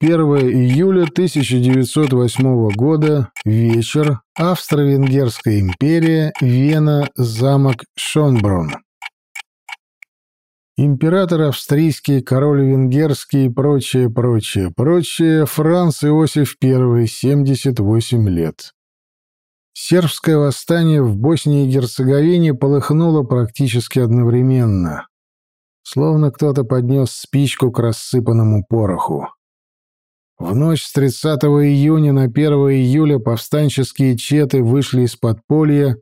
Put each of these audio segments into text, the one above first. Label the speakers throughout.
Speaker 1: 1 июля 1908 года, вечер, Австро-Венгерская империя, Вена, замок Шонбрун. Император австрийский, король венгерский и прочее, прочее, прочее, Франц Иосиф I, 78 лет. Сербское восстание в Боснии и Герцеговине полыхнуло практически одновременно. Словно кто-то поднес спичку к рассыпанному пороху. В ночь с 30 июня на 1 июля повстанческие четы вышли из подполья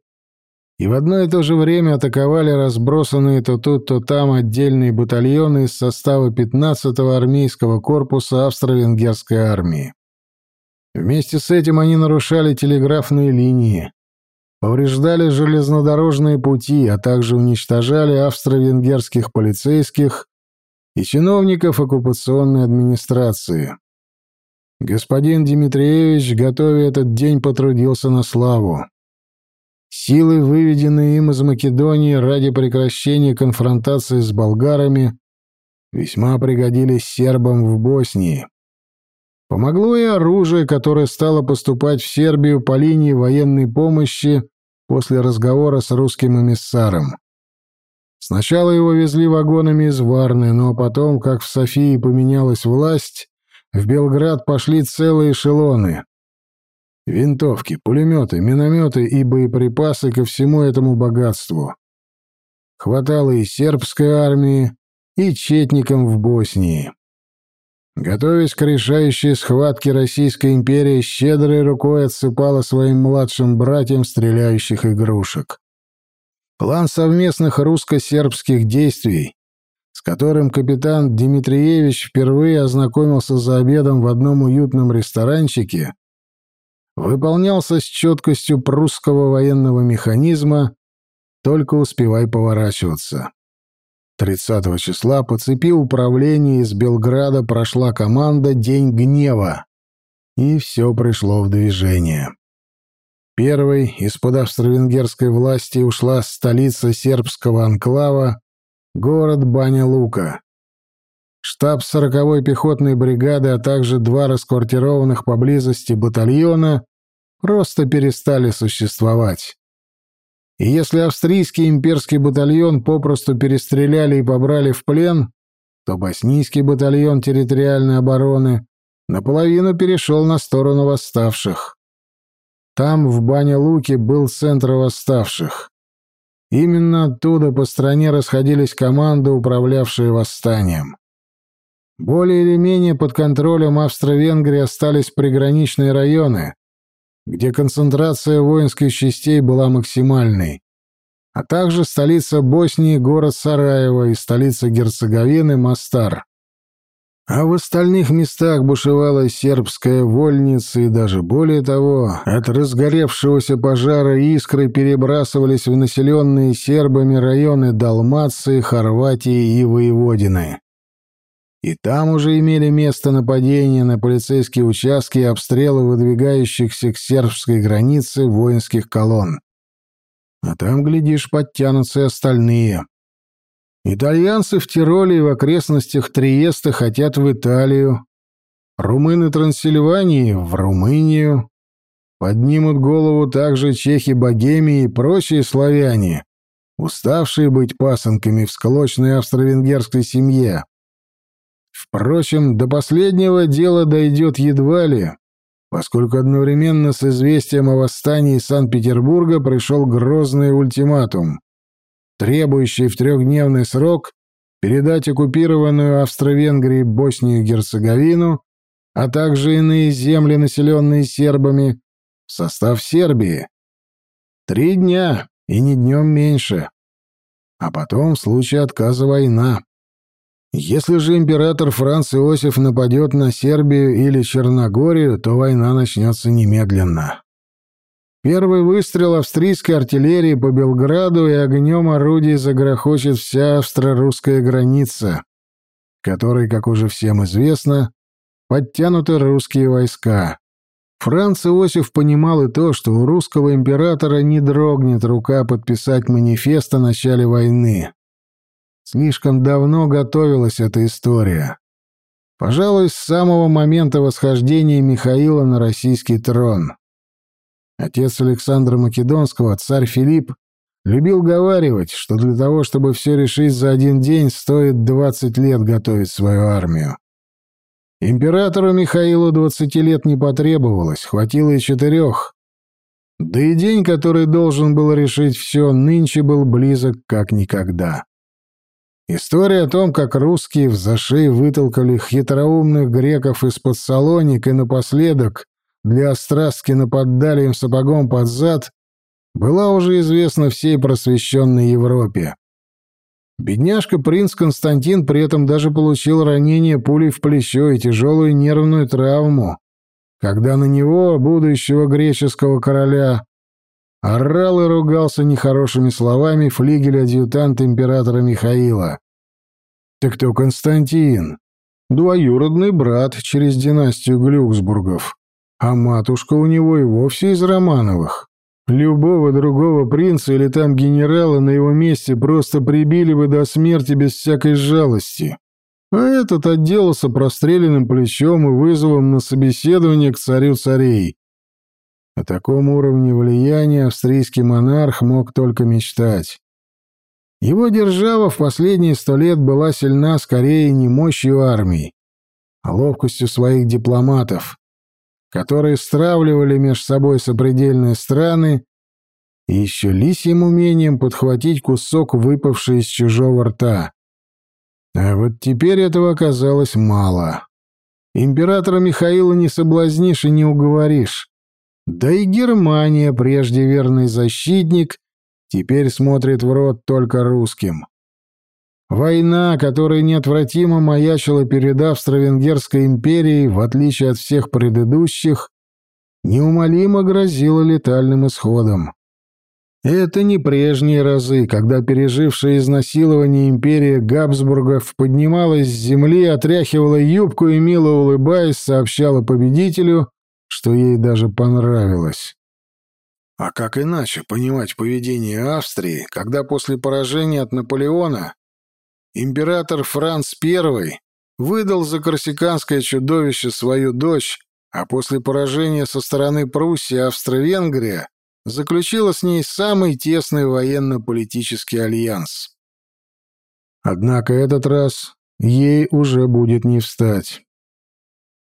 Speaker 1: и в одно и то же время атаковали разбросанные то тут, то там отдельные батальоны из состава 15-го армейского корпуса австро-венгерской армии. Вместе с этим они нарушали телеграфные линии, повреждали железнодорожные пути, а также уничтожали австро-венгерских полицейских и чиновников оккупационной администрации. Господин Дмитриевич, готовя этот день, потрудился на славу. Силы, выведенные им из Македонии ради прекращения конфронтации с болгарами, весьма пригодились сербам в Боснии. Помогло и оружие, которое стало поступать в Сербию по линии военной помощи после разговора с русским эмиссаром. Сначала его везли вагонами из Варны, но потом, как в Софии поменялась власть, в Белград пошли целые эшелоны. Винтовки, пулеметы, минометы и боеприпасы ко всему этому богатству. Хватало и сербской армии, и четникам в Боснии. Готовясь к решающей схватке, Российская империя щедрой рукой отсыпала своим младшим братьям стреляющих игрушек. План совместных русско-сербских действий, с которым капитан Дмитриевич впервые ознакомился за обедом в одном уютном ресторанчике, выполнялся с четкостью прусского военного механизма, только успевай поворачиваться. 30 числа по цепи управления из Белграда прошла команда «День гнева», и все пришло в движение. Первой из-под австро-венгерской власти ушла столица сербского анклава, город Баня-Лука. Штаб 40-й пехотной бригады, а также два расквартированных поблизости батальона просто перестали существовать. И если австрийский имперский батальон попросту перестреляли и побрали в плен, то боснийский батальон территориальной обороны наполовину перешел на сторону восставших. Там, в Бане-Луке, был центр восставших. Именно оттуда по стране расходились команды, управлявшие восстанием. Более или менее под контролем Австро-Венгрии остались приграничные районы, где концентрация воинских частей была максимальной, а также столица Боснии, город Сараево и столица Герцеговины Мостар. А в остальных местах бушевала сербская вольница, и даже более того, от разгоревшегося пожара искры перебрасывались в населенные сербами районы Далмации, Хорватии и Воеводины. И там уже имели место нападения на полицейские участки и обстрелы выдвигающихся к сербской границе воинских колонн. А там, глядишь, подтянутся и остальные. Итальянцы в Тироле и в окрестностях Триеста хотят в Италию. Румыны Трансильвании — в Румынию. Поднимут голову также чехи Богемии и прочие славяне, уставшие быть пасынками в склочной австро-венгерской семье. Впрочем, до последнего дело дойдет едва ли, поскольку одновременно с известием о восстании Санкт-Петербурга пришел грозный ультиматум, требующий в трехдневный срок передать оккупированную Австро-Венгрией Боснию и Герцеговину, а также иные земли, населенные сербами, в состав Сербии. Три дня, и не днем меньше. А потом, в случае отказа, война. Если же император Франц Иосиф нападет на Сербию или Черногорию, то война начнется немедленно. Первый выстрел австрийской артиллерии по Белграду и огнем орудий загрохочет вся австро-русская граница, которой, как уже всем известно, подтянуты русские войска. Франц Иосиф понимал и то, что у русского императора не дрогнет рука подписать манифест о начале войны. Слишком давно готовилась эта история. Пожалуй, с самого момента восхождения Михаила на российский трон. Отец Александра Македонского, царь Филипп, любил говаривать, что для того, чтобы все решить за один день, стоит 20 лет готовить свою армию. Императору Михаилу 20 лет не потребовалось, хватило и четырех. Да и день, который должен был решить все, нынче был близок как никогда. История о том, как русские в зашей вытолкали хитроумных греков из-под Салоник и напоследок для острастки наподдали им сапогом под зад, была уже известна всей просвещенной Европе. Бедняжка принц Константин при этом даже получил ранение пулей в плечо и тяжелую нервную травму, когда на него, будущего греческого короля, орал и ругался нехорошими словами флигель-адъютант императора Михаила. Так кто Константин? Двоюродный брат через династию Глюксбургов, а матушка у него и вовсе из Романовых. Любого другого принца или там генерала на его месте просто прибили бы до смерти без всякой жалости. А этот отделался простреленным плечом и вызовом на собеседование к царю царей. О таком уровне влияния австрийский монарх мог только мечтать. Его держава в последние сто лет была сильна скорее не мощью армий, а ловкостью своих дипломатов, которые стравливали между собой сопредельные страны и еще лисьим умением подхватить кусок, выпавший из чужого рта. А вот теперь этого оказалось мало. Императора Михаила не соблазнишь и не уговоришь. Да и Германия, прежде верный защитник, теперь смотрит в рот только русским. Война, которая неотвратимо маячила перед Австро-Венгерской империей, в отличие от всех предыдущих, неумолимо грозила летальным исходом. Это не прежние разы, когда пережившая изнасилование империя Габсбургов поднималась с земли, отряхивала юбку и, мило улыбаясь, сообщала победителю, что ей даже понравилось. А как иначе понимать поведение Австрии, когда после поражения от Наполеона император Франц I выдал за корсиканское чудовище свою дочь, а после поражения со стороны Пруссии Австро-Венгрия заключила с ней самый тесный военно-политический альянс. Однако этот раз ей уже будет не встать.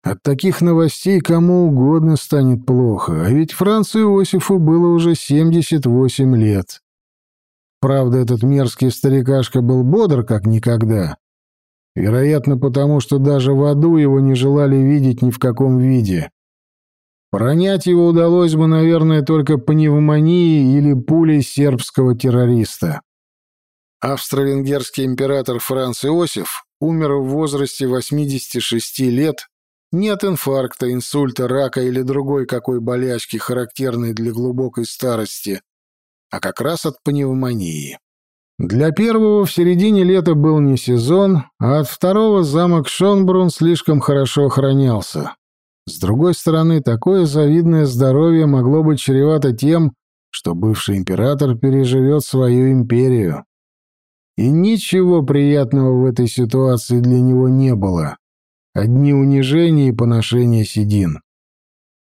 Speaker 1: От таких новостей кому угодно станет плохо, а ведь Францу Иосифу было уже 78 лет. Правда, этот мерзкий старикашка был бодр как никогда. Вероятно, потому что даже в аду его не желали видеть ни в каком виде. Пронять его удалось бы, наверное, только пневмонией или пулей сербского террориста. Австро-венгерский император Франц Иосиф умер в возрасте 86 лет не от инфаркта, инсульта, рака или другой какой болячки, характерной для глубокой старости, а как раз от пневмонии. Для первого в середине лета был не сезон, а от второго замок Шонбрун слишком хорошо охранялся. С другой стороны, такое завидное здоровье могло быть чревато тем, что бывший император переживет свою империю. И ничего приятного в этой ситуации для него не было. Одни унижения и поношения седин.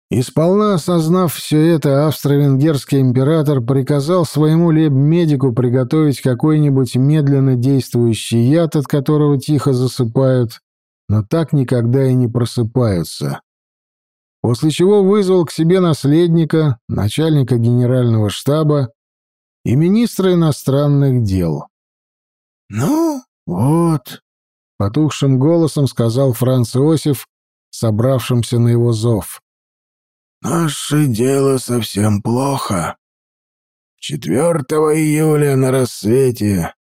Speaker 1: И сполна осознав все это, австро-венгерский император приказал своему леб-медику приготовить какой-нибудь медленно действующий яд, от которого тихо засыпают, но так никогда и не просыпаются после чего вызвал к себе наследника, начальника генерального штаба и министра иностранных дел. «Ну, вот», — потухшим голосом сказал Франц Иосиф, собравшимся на его зов. «Наше дело совсем плохо. 4 июля на рассвете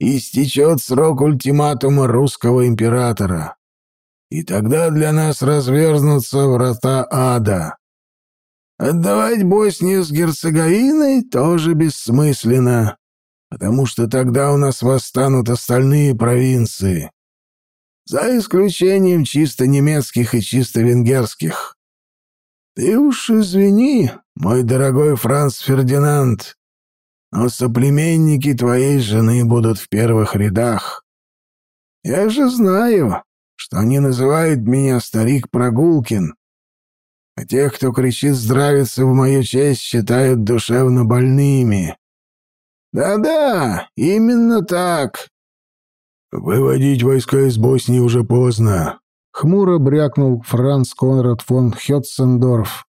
Speaker 1: истечет срок ультиматума русского императора и тогда для нас разверзнутся врата ада. Отдавать Боснию с Герцеговиной тоже бессмысленно, потому что тогда у нас восстанут остальные провинции, за исключением чисто немецких и чисто венгерских. Ты уж извини, мой дорогой Франц Фердинанд, но соплеменники твоей жены будут в первых рядах. Я же знаю,
Speaker 2: что они называют меня старик Прогулкин, а тех, кто кричит здравиться в мою честь, считают душевно больными. Да-да, именно так.
Speaker 1: Выводить войска из Боснии уже поздно. Хмуро брякнул Франц Конрад фон Хетцендорф.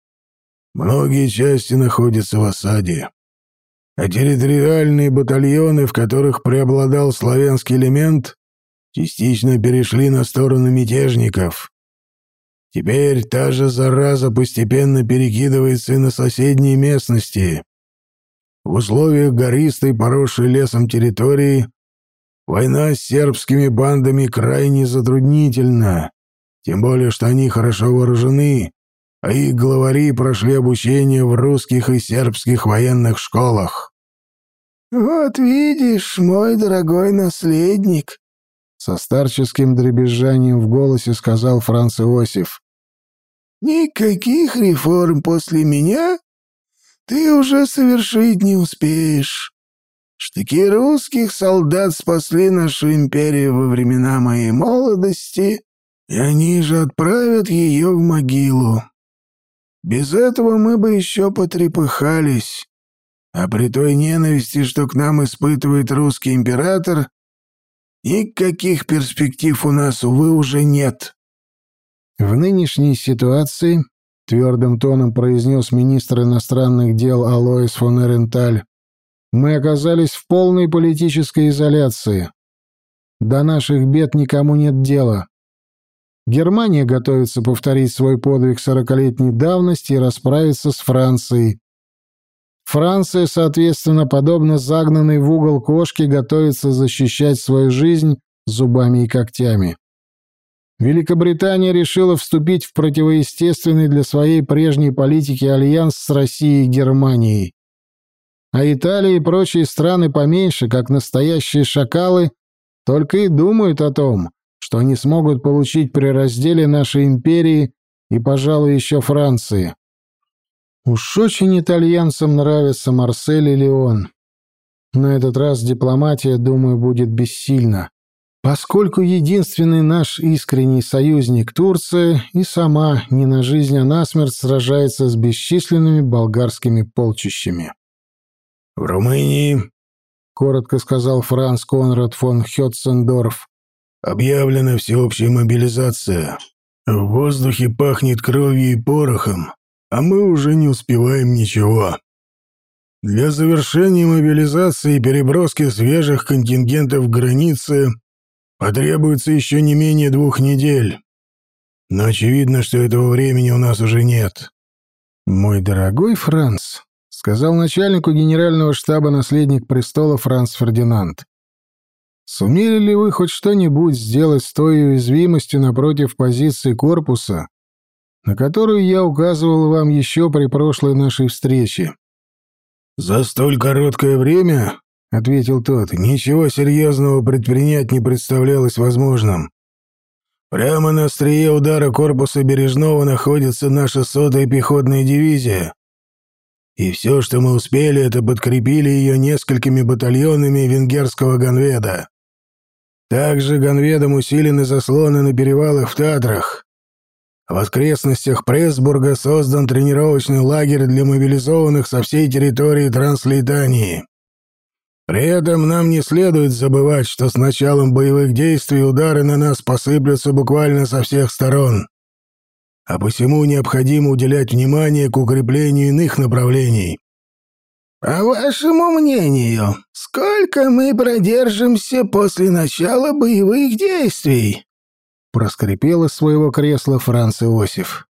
Speaker 1: Многие части находятся в осаде. А территориальные батальоны, в которых преобладал славянский элемент, частично перешли на сторону мятежников. Теперь та же зараза постепенно перекидывается и на соседние местности. В условиях гористой, поросшей лесом территории, война с сербскими бандами крайне затруднительна, тем более что они хорошо вооружены, а их главари прошли обучение в русских и сербских военных школах.
Speaker 2: «Вот видишь, мой дорогой наследник», — со старческим дребезжанием в голосе сказал Франц Иосиф. «Никаких реформ после меня ты уже совершить не успеешь. Штыки русских солдат спасли нашу империю во времена моей молодости, и они же отправят ее в могилу. Без этого мы бы еще потрепыхались. А при той ненависти, что к нам испытывает русский император, никаких перспектив у нас, увы, уже нет. В нынешней ситуации твердым тоном произнес министр иностранных дел Алоис фон Эренталь, мы оказались в полной политической изоляции. До наших бед никому нет дела. Германия готовится повторить свой подвиг сорокалетней давности и расправиться с Францией. Франция, соответственно, подобно загнанной в угол кошке, готовится защищать свою жизнь зубами и когтями. Великобритания решила вступить в противоестественный для своей прежней политики альянс с Россией и Германией. А Италия и прочие страны поменьше, как настоящие шакалы, только и думают о том, что они смогут получить при разделе нашей империи и, пожалуй, еще Франции. Уж очень итальянцам нравится Марсель и Леон. На этот раз дипломатия, думаю, будет бессильна поскольку единственный наш искренний союзник Турция и сама не на жизнь, а на смерть сражается с бесчисленными болгарскими полчищами.
Speaker 1: «В Румынии», — коротко сказал Франц Конрад фон Хетцендорф, — «объявлена всеобщая мобилизация. В воздухе пахнет кровью и порохом, а мы уже не успеваем ничего». Для завершения мобилизации и переброски свежих контингентов границы Потребуется еще не менее двух недель. Но очевидно, что этого времени у нас уже нет.
Speaker 2: Мой дорогой Франц, сказал начальнику генерального штаба наследник престола Франц Фердинанд. Сумели ли вы хоть что-нибудь сделать с той уязвимостью напротив позиции корпуса, на которую я указывал вам еще при прошлой нашей встрече?
Speaker 1: За столь короткое время — ответил тот. «Ничего серьезного предпринять не представлялось возможным. Прямо на острие удара корпуса Бережного находится наша сотая пехотная дивизия. И все, что мы успели, это подкрепили ее несколькими батальонами венгерского Ганведа. Также Ганведом усилены заслоны на перевалах в Татрах. В окрестностях Прессбурга создан тренировочный лагерь для мобилизованных со всей территории Транслитании. При этом нам не следует забывать, что с началом боевых действий удары на нас посыплются буквально со всех сторон. А посему необходимо уделять внимание к укреплению иных направлений.
Speaker 2: «По вашему мнению, сколько мы продержимся после начала боевых действий?» проскрипел из своего кресла Франц Иосиф.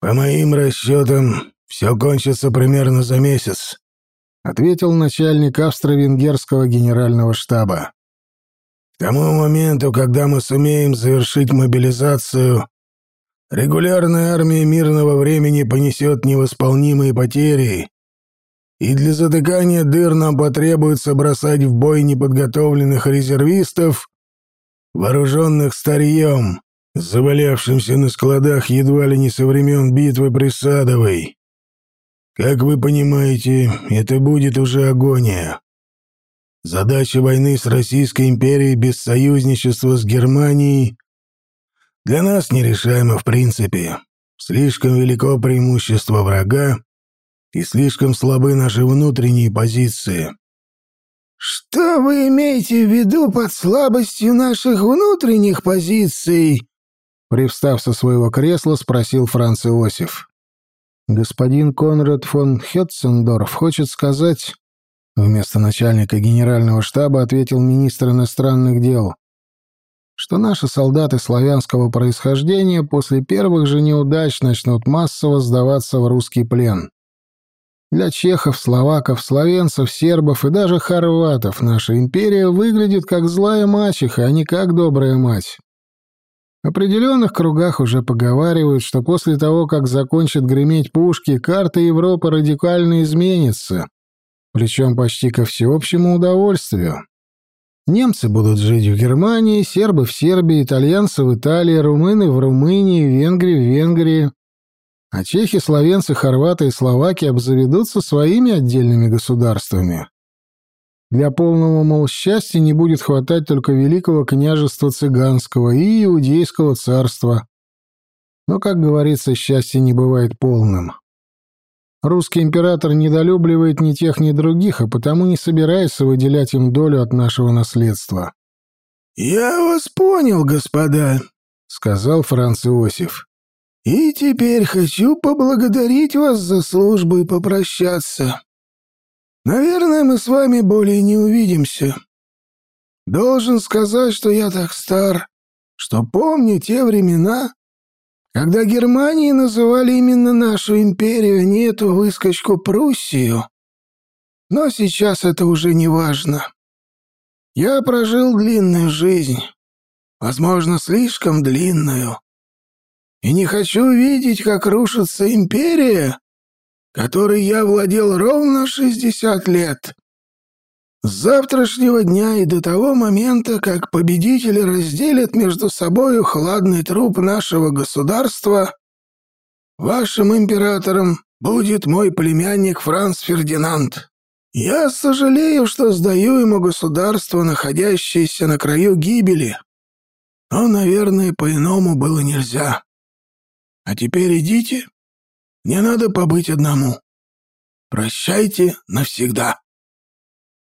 Speaker 1: «По моим расчетам, все кончится примерно за месяц», —
Speaker 2: ответил начальник австро-венгерского генерального штаба.
Speaker 1: «К тому моменту, когда мы сумеем завершить мобилизацию, регулярная армия мирного времени понесет невосполнимые потери, и для затыкания дыр нам потребуется бросать в бой неподготовленных резервистов, вооруженных старьем, завалявшимся на складах едва ли не со времен битвы при Садовой. Как вы понимаете, это будет уже агония. Задача войны с Российской империей без союзничества с Германией
Speaker 2: для нас нерешаемо в принципе. Слишком велико преимущество врага и слишком слабы наши внутренние позиции.
Speaker 3: Что вы имеете в виду под слабостью наших внутренних позиций?
Speaker 1: Привстав со своего кресла, спросил Франц Иосиф. Господин Конрад фон Хетцендорф хочет сказать, вместо начальника генерального штаба ответил министр иностранных дел, что наши солдаты славянского происхождения после первых же неудач начнут массово сдаваться в русский плен. Для чехов, словаков, словенцев, сербов и даже хорватов наша империя выглядит как злая мачеха, а не как добрая мать. В определенных кругах уже поговаривают, что после того, как закончат греметь пушки, карта Европы радикально изменится, причем почти ко всеобщему удовольствию. Немцы будут жить в Германии, сербы в Сербии, итальянцы в Италии, румыны в Румынии, венгры в Венгрии. А чехи, словенцы, хорваты и словаки обзаведутся своими отдельными государствами. Для полного, мол, счастья не будет хватать только Великого княжества Цыганского и Иудейского царства. Но, как говорится, счастье не бывает полным. Русский император недолюбливает ни тех, ни других, а потому не собирается выделять им долю от нашего наследства.
Speaker 3: «Я вас понял, господа», — сказал Франц Иосиф. «И теперь хочу поблагодарить вас за службу и попрощаться. Наверное, мы с вами более не увидимся. Должен сказать, что я так стар, что помню те времена, когда Германии называли именно нашу империю, а не эту выскочку Пруссию. Но сейчас это уже не важно. Я прожил длинную жизнь, возможно, слишком длинную, и не хочу видеть, как рушится империя, которой я владел ровно шестьдесят лет. С завтрашнего дня и до того момента, как победители разделят между собою хладный труп нашего государства, вашим императором будет мой племянник Франц Фердинанд. Я сожалею, что сдаю ему государство, находящееся на краю гибели. Но, наверное, по-иному было нельзя. А теперь идите. Мне надо побыть одному. Прощайте навсегда.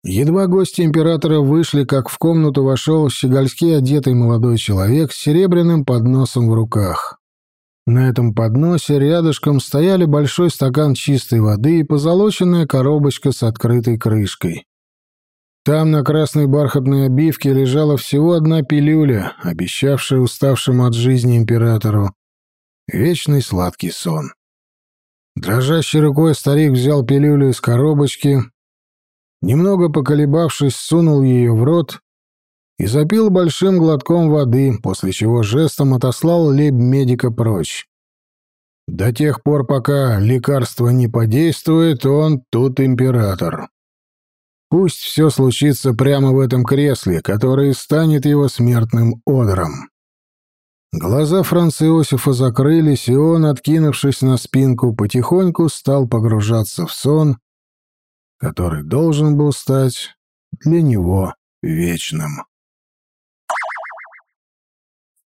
Speaker 1: Едва гости императора вышли, как в комнату вошел щегольски одетый молодой человек с серебряным подносом в руках. На этом подносе рядышком стояли большой стакан чистой воды и позолоченная коробочка с открытой крышкой. Там на красной бархатной обивке лежала всего одна пилюля, обещавшая уставшему от жизни императору вечный сладкий сон. Дрожащей рукой старик взял пилюлю из коробочки, Немного поколебавшись, сунул ее в рот и запил большим глотком воды, после чего жестом отослал лейб-медика прочь. До тех пор, пока лекарство не подействует, он тут император. Пусть все случится прямо в этом кресле, которое станет его смертным одором. Глаза Франца Иосифа закрылись, и он, откинувшись на спинку, потихоньку стал погружаться в сон, который должен был стать для него вечным.